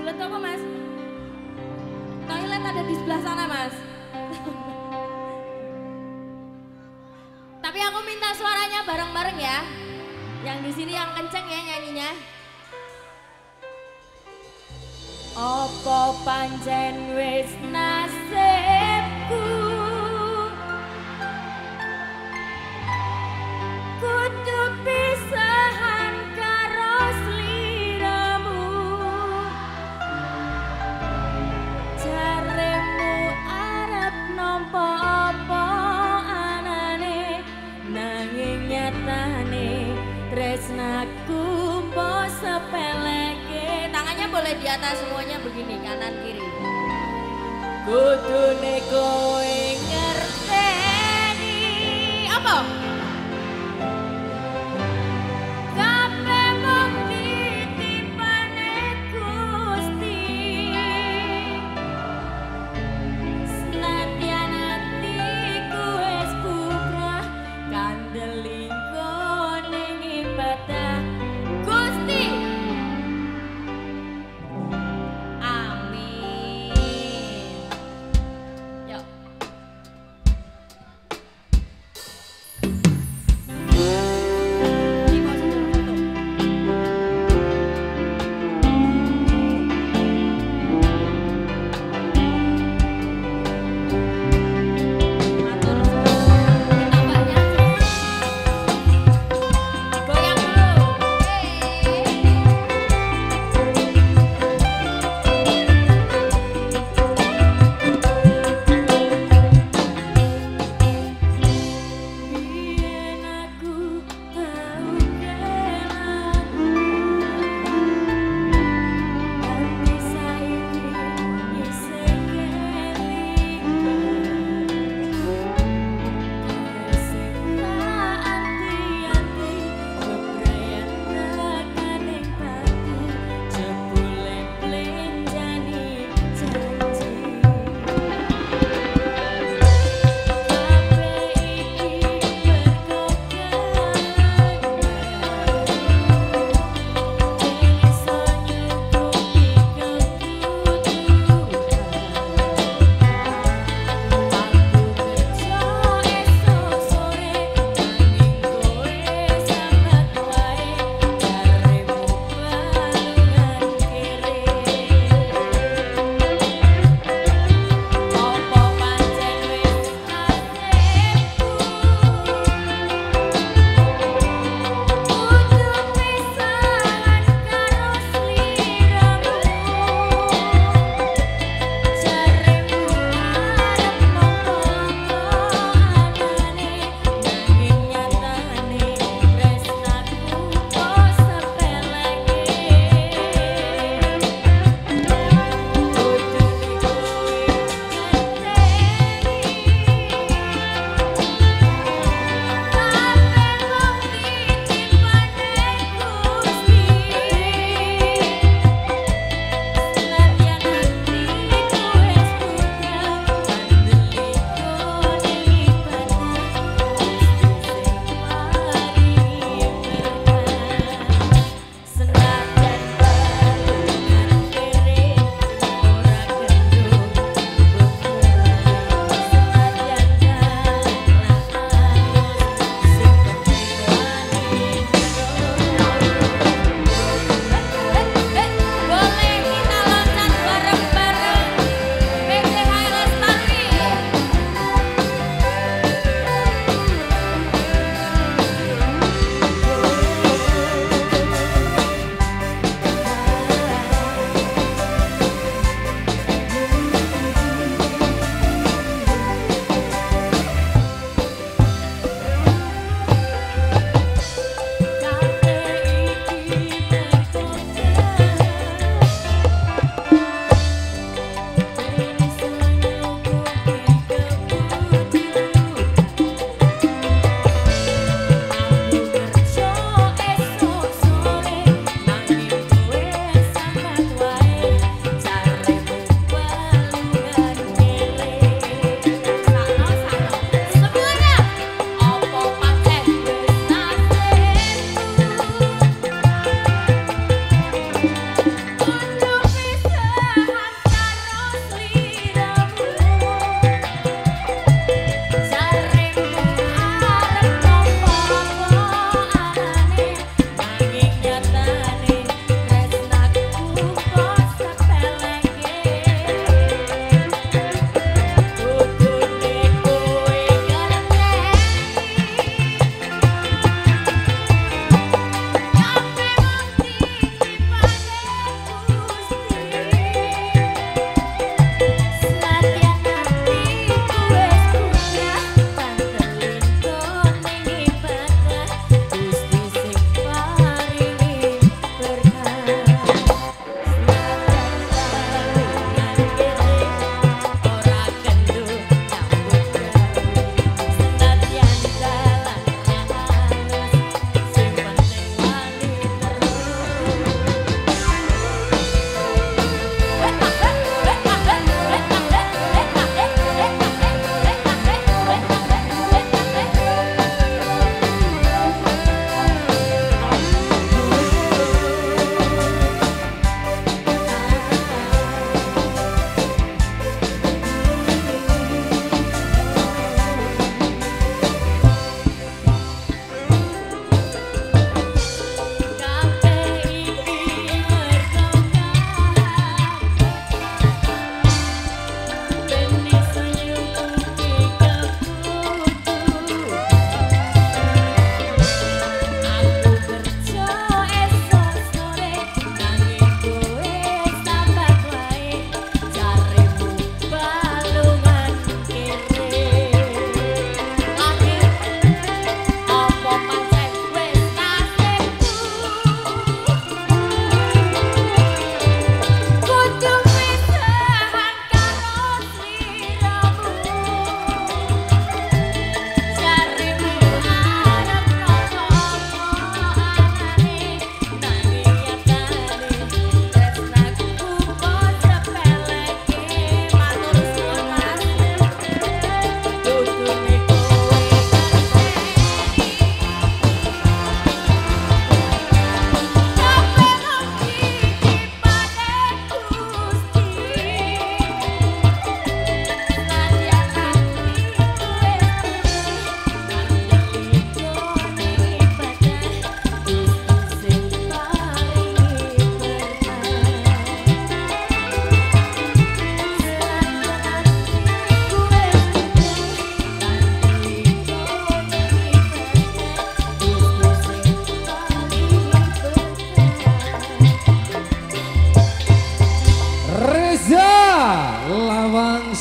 Bulet apa mas? Toilet ada di sebelah sana mas. Tapi aku minta suaranya bareng-bareng ya. Yang di sini yang kenceng ya nyanyinya. Opo pancen wis nasibku atas semuanya begini kanan kiri Kudune kowe ngerteni Apa?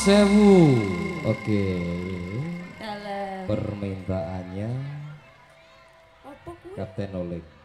Sewu. Oke. Permintaannya? Kapten Oleg.